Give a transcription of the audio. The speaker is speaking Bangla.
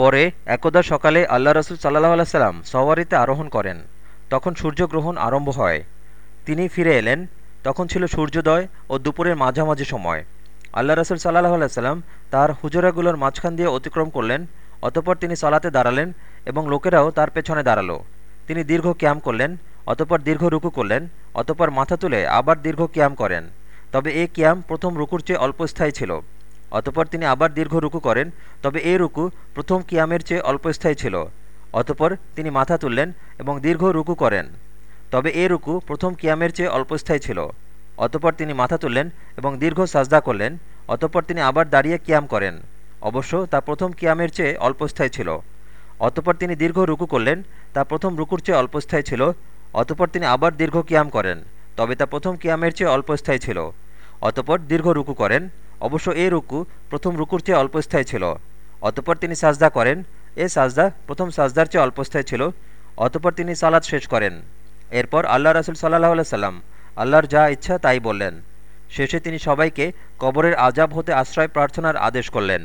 পরে একদা সকালে আল্লাহ রসুল সাল্লাহ আলাইসাল্লাম সওয়ারিতে আরোহণ করেন। তখন সূর্যগ্রহণ আরম্ভ হয়। তিনি ফিরে এলেন। তখন ছিল সূর্যোদয় ও দুপুরের মাঝামাঝি সময়। আল্লাহ রসুল সাল্লাহ আলাইসাল্লাম তার হুজরাগুলোর মাঝখান দিয়ে অতিক্রম করলেন। অতপর তিনি সালাতে দাঁড়ালেন এবং লোকেরাও তার পেছনে দাঁড়াল। তিনি দীর্ঘ ক্যাম করলেন, অতপর দীর্ঘ রুকু করলেন, অতপর মাথা তুলে আবার দীর্ঘ ক্যাম করেন। তবে এই ক্যাম প্রথম রুকুর চেয়ে অল্পস্থায়ী ছিল। অতপর তিনি আবার দীর্ঘ রুকু করেন, তবে এই রুকু প্রথম কিয়ামের চেয়ে অল্পস্থায়ী ছিল। অতপর তিনি মাথা তুললেন এবং দীর্ঘ রুকু করেন। তবে এই রুকু প্রথম কিয়ামের চেয়ে অল্পস্থায়ী ছিল। অতপর তিনি মাথা তুললেন এবং দীর্ঘ সাজদা করলেন, অতপর তিনি আবার দাঁড়িয়ে কিয়াম করেন। অবশ্য তা প্রথম কিয়ামের চেয়ে অল্পস্থায়ী ছিল। অতপর তিনি দীর্ঘ রুকু করলেন, তা প্রথম রুকুর চেয়ে অল্পস্থায়ী ছিল। অতপর তিনি আবার দীর্ঘ কিয়াম করেন, তবে তা প্রথম কিয়ামের চেয়ে অল্পস্থায়ী ছিল। অতপর দীর্ঘ রুকু করেন অবশ্য এ রুকু প্রথম রুকুর চেয়ে অল্পস্থায়ী ছিল। অতপর তিনি সাজদা করেন। এ সাজদা প্রথম সাজদার চেয়ে অল্পস্থায়ী ছিল। অতপর তিনি সালাদ শেষ করেন। এরপর আল্লাহ রাসুল সাল্লাহ সাল্লাম আল্লাহর যা ইচ্ছা তাই বললেন। শেষে তিনি সবাইকে কবরের আজাব হতে আশ্রয় প্রার্থনার আদেশ করলেন।